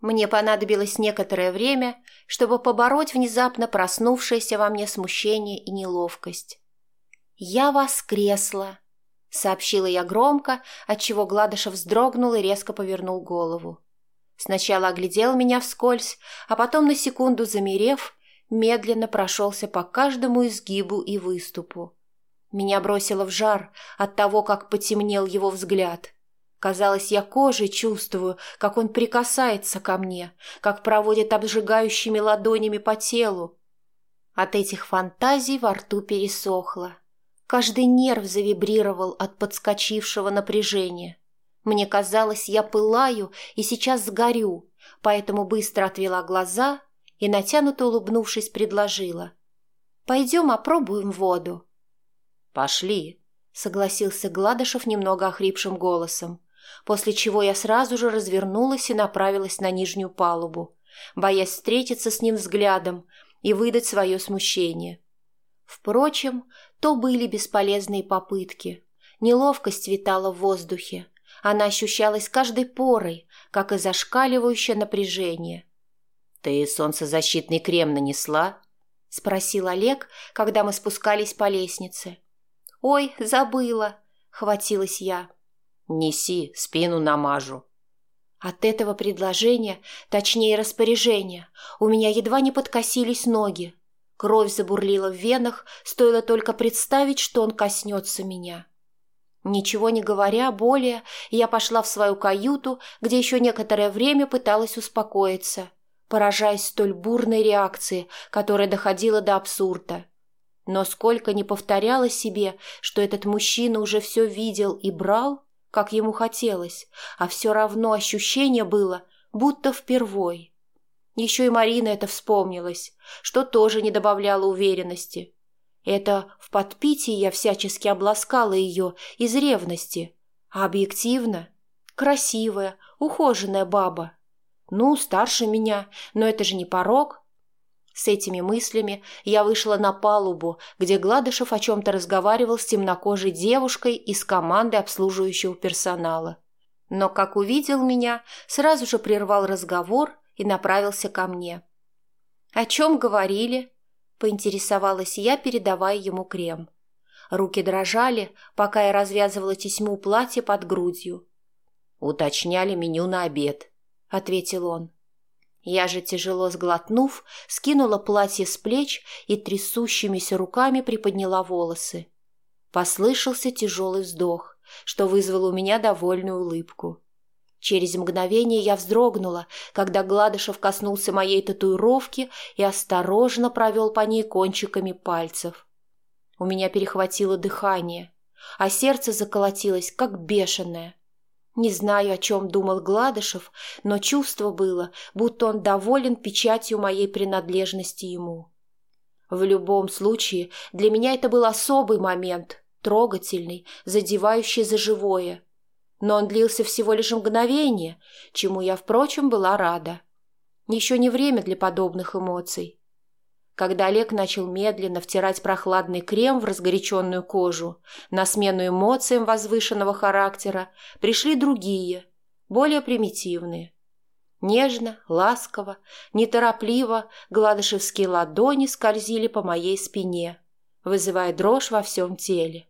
Мне понадобилось некоторое время, чтобы побороть внезапно проснувшееся во мне смущение и неловкость. «Я воскресла», — сообщила я громко, отчего Гладышев вздрогнул и резко повернул голову. Сначала оглядел меня вскользь, а потом, на секунду замерев, медленно прошелся по каждому изгибу и выступу. Меня бросило в жар от того, как потемнел его взгляд — Казалось, я кожей чувствую, как он прикасается ко мне, как проводит обжигающими ладонями по телу. От этих фантазий во рту пересохло. Каждый нерв завибрировал от подскочившего напряжения. Мне казалось, я пылаю и сейчас сгорю, поэтому быстро отвела глаза и, натянуто улыбнувшись, предложила. «Пойдем опробуем воду». «Пошли», — согласился Гладышев немного охрипшим голосом после чего я сразу же развернулась и направилась на нижнюю палубу, боясь встретиться с ним взглядом и выдать свое смущение. Впрочем, то были бесполезные попытки. Неловкость витала в воздухе. Она ощущалась каждой порой, как и зашкаливающее напряжение. «Ты солнцезащитный крем нанесла?» — спросил Олег, когда мы спускались по лестнице. «Ой, забыла!» — хватилась я. Неси, спину намажу. От этого предложения, точнее распоряжения, у меня едва не подкосились ноги. Кровь забурлила в венах, стоило только представить, что он коснется меня. Ничего не говоря более, я пошла в свою каюту, где еще некоторое время пыталась успокоиться, поражаясь столь бурной реакции, которая доходила до абсурда. Но сколько не повторяла себе, что этот мужчина уже все видел и брал, как ему хотелось, а все равно ощущение было, будто впервой. Еще и Марина это вспомнилась, что тоже не добавляло уверенности. Это в подпитии я всячески обласкала ее из ревности, а объективно красивая, ухоженная баба. Ну, старше меня, но это же не порог. С этими мыслями я вышла на палубу, где Гладышев о чем-то разговаривал с темнокожей девушкой из команды обслуживающего персонала. Но, как увидел меня, сразу же прервал разговор и направился ко мне. «О чем говорили?» – поинтересовалась я, передавая ему крем. Руки дрожали, пока я развязывала тесьму платья под грудью. «Уточняли меню на обед», – ответил он. Я же, тяжело сглотнув, скинула платье с плеч и трясущимися руками приподняла волосы. Послышался тяжелый вздох, что вызвало у меня довольную улыбку. Через мгновение я вздрогнула, когда Гладышев коснулся моей татуировки и осторожно провел по ней кончиками пальцев. У меня перехватило дыхание, а сердце заколотилось, как бешеное. Не знаю, о чем думал Гладышев, но чувство было, будто он доволен печатью моей принадлежности ему. В любом случае, для меня это был особый момент, трогательный, задевающий за живое. Но он длился всего лишь мгновение, чему я, впрочем, была рада. Еще не время для подобных эмоций. Когда Олег начал медленно втирать прохладный крем в разгоряченную кожу, на смену эмоциям возвышенного характера пришли другие, более примитивные. Нежно, ласково, неторопливо гладышевские ладони скользили по моей спине, вызывая дрожь во всем теле.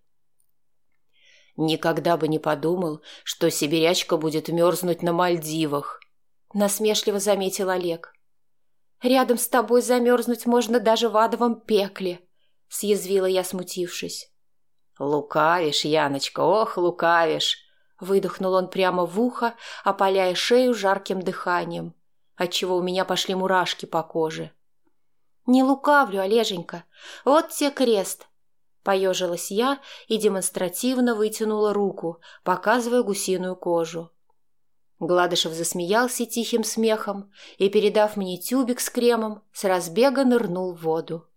«Никогда бы не подумал, что сибирячка будет мерзнуть на Мальдивах», — насмешливо заметил Олег. Рядом с тобой замерзнуть можно даже в адовом пекле», — съязвила я, смутившись. «Лукавишь, Яночка, ох, лукавишь!» — выдохнул он прямо в ухо, опаляя шею жарким дыханием, отчего у меня пошли мурашки по коже. «Не лукавлю, Олеженька, вот те крест!» Поежилась я и демонстративно вытянула руку, показывая гусиную кожу. Гладышев засмеялся тихим смехом и, передав мне тюбик с кремом, с разбега нырнул в воду.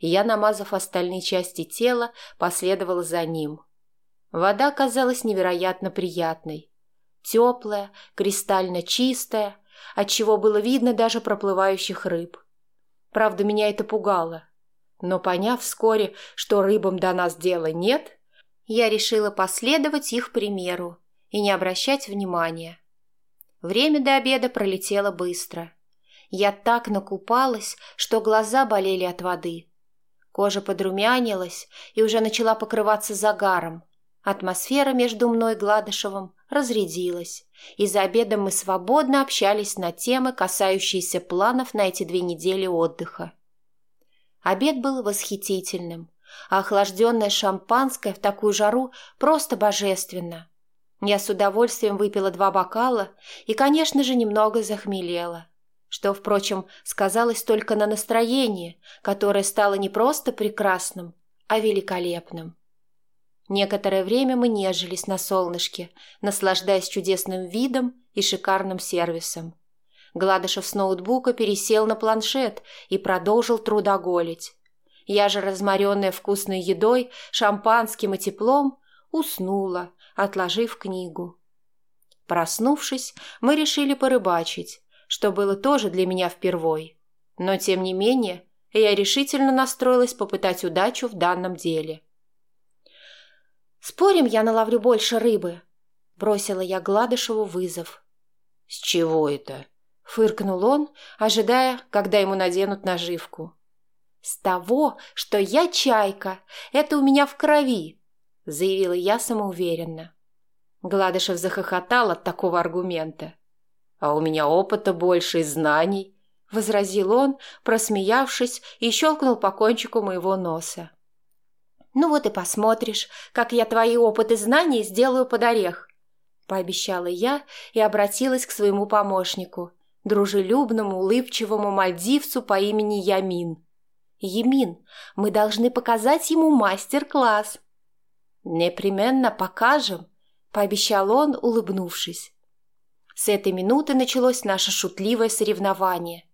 Я, намазав остальные части тела, последовала за ним. Вода казалась невероятно приятной. Теплая, кристально чистая, отчего было видно даже проплывающих рыб. Правда, меня это пугало. Но поняв вскоре, что рыбам до нас дела нет, я решила последовать их примеру и не обращать внимания. Время до обеда пролетело быстро. Я так накупалась, что глаза болели от воды. Кожа подрумянилась и уже начала покрываться загаром. Атмосфера между мной и Гладышевым разрядилась, и за обедом мы свободно общались на темы, касающиеся планов на эти две недели отдыха. Обед был восхитительным, а охлажденное шампанское в такую жару просто божественно. Я с удовольствием выпила два бокала и, конечно же, немного захмелела, что, впрочем, сказалось только на настроении, которое стало не просто прекрасным, а великолепным. Некоторое время мы нежились на солнышке, наслаждаясь чудесным видом и шикарным сервисом. Гладышев с ноутбука пересел на планшет и продолжил трудоголить. Я же, разморенная вкусной едой, шампанским и теплом, уснула, отложив книгу. Проснувшись, мы решили порыбачить, что было тоже для меня впервой. Но, тем не менее, я решительно настроилась попытать удачу в данном деле. «Спорим, я наловлю больше рыбы?» – бросила я Гладышеву вызов. «С чего это?» – фыркнул он, ожидая, когда ему наденут наживку. «С того, что я чайка, это у меня в крови», заявила я самоуверенно. Гладышев захохотал от такого аргумента. «А у меня опыта больше и знаний», — возразил он, просмеявшись и щелкнул по кончику моего носа. «Ну вот и посмотришь, как я твои опыты и знания сделаю под орех», — пообещала я и обратилась к своему помощнику, дружелюбному, улыбчивому мальдивцу по имени Ямин. «Ямин, мы должны показать ему мастер-класс». «Непременно покажем», — пообещал он, улыбнувшись. С этой минуты началось наше шутливое соревнование,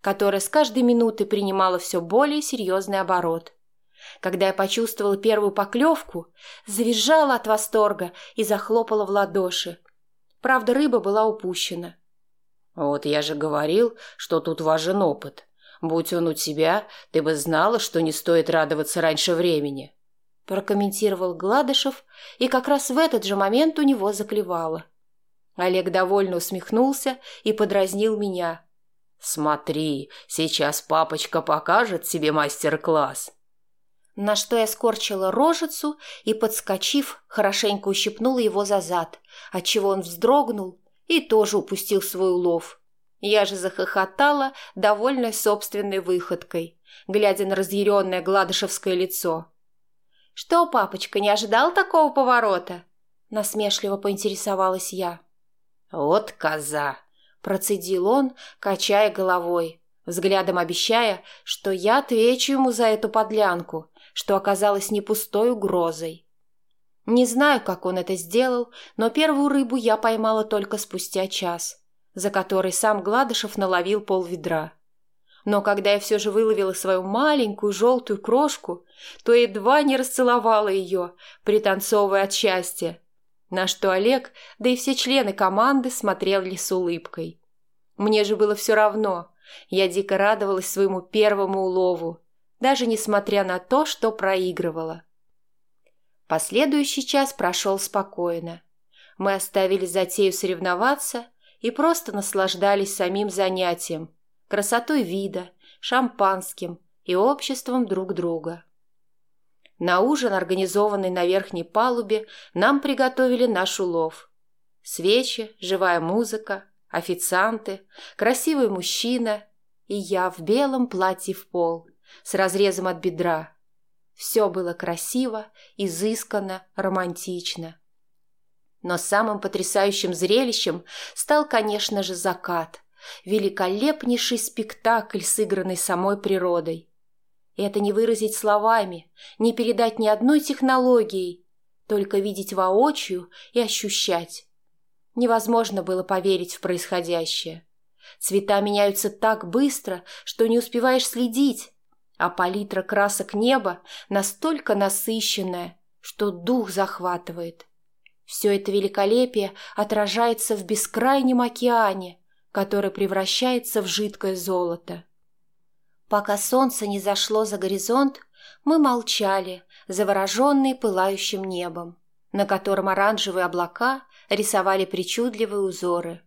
которое с каждой минуты принимало все более серьезный оборот. Когда я почувствовала первую поклевку, завизжала от восторга и захлопала в ладоши. Правда, рыба была упущена. «Вот я же говорил, что тут важен опыт. Будь он у тебя, ты бы знала, что не стоит радоваться раньше времени. Прокомментировал Гладышев, и как раз в этот же момент у него заклевало. Олег довольно усмехнулся и подразнил меня. «Смотри, сейчас папочка покажет тебе мастер-класс». На что я скорчила рожицу и, подскочив, хорошенько ущипнула его за зад, отчего он вздрогнул и тоже упустил свой улов. Я же захохотала, довольная собственной выходкой, глядя на разъяренное гладышевское лицо. «Что, папочка, не ожидал такого поворота?» Насмешливо поинтересовалась я. «Вот коза!» – процедил он, качая головой, взглядом обещая, что я отвечу ему за эту подлянку, что оказалось не пустой угрозой. Не знаю, как он это сделал, но первую рыбу я поймала только спустя час, за который сам Гладышев наловил полведра. Но когда я все же выловила свою маленькую желтую крошку, то едва не расцеловала ее, пританцовывая от счастья, на что Олег, да и все члены команды смотрели с улыбкой. Мне же было все равно, я дико радовалась своему первому улову, даже несмотря на то, что проигрывала. Последующий час прошел спокойно. Мы оставили затею соревноваться и просто наслаждались самим занятием, красотой вида, шампанским и обществом друг друга. На ужин, организованный на верхней палубе, нам приготовили наш улов. Свечи, живая музыка, официанты, красивый мужчина и я в белом платье в пол, с разрезом от бедра. Все было красиво, изысканно, романтично. Но самым потрясающим зрелищем стал, конечно же, закат. Великолепнейший спектакль, сыгранный самой природой. Это не выразить словами, не передать ни одной технологией, только видеть воочию и ощущать. Невозможно было поверить в происходящее. Цвета меняются так быстро, что не успеваешь следить, а палитра красок неба настолько насыщенная, что дух захватывает. Все это великолепие отражается в бескрайнем океане, который превращается в жидкое золото. Пока солнце не зашло за горизонт, мы молчали, завороженные пылающим небом, на котором оранжевые облака рисовали причудливые узоры.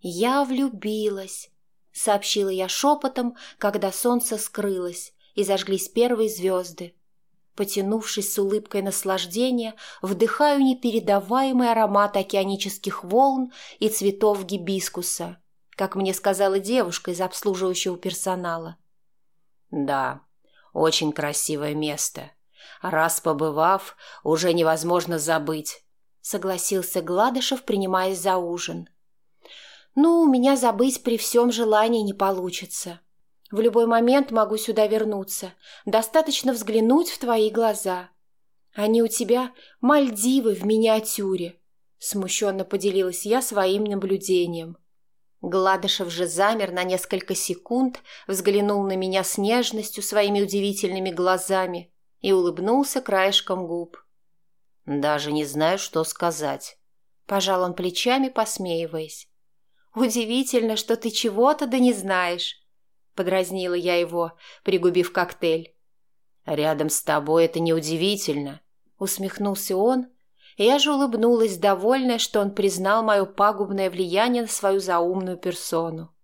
«Я влюбилась», — сообщила я шепотом, когда солнце скрылось и зажглись первые звезды. Потянувшись с улыбкой наслаждения, вдыхаю непередаваемый аромат океанических волн и цветов гибискуса, как мне сказала девушка из обслуживающего персонала. «Да, очень красивое место. Раз побывав, уже невозможно забыть», — согласился Гладышев, принимаясь за ужин. Ну, у меня забыть при всем желании не получится. В любой момент могу сюда вернуться. Достаточно взглянуть в твои глаза. Они у тебя Мальдивы в миниатюре. Смущенно поделилась я своим наблюдением. Гладышев же замер на несколько секунд, взглянул на меня с нежностью своими удивительными глазами и улыбнулся краешком губ. «Даже не знаю, что сказать», — пожал он плечами, посмеиваясь. «Удивительно, что ты чего-то да не знаешь», — подразнила я его, пригубив коктейль. «Рядом с тобой это неудивительно», — усмехнулся он, я же улыбнулась, довольная, что он признал мое пагубное влияние на свою заумную персону.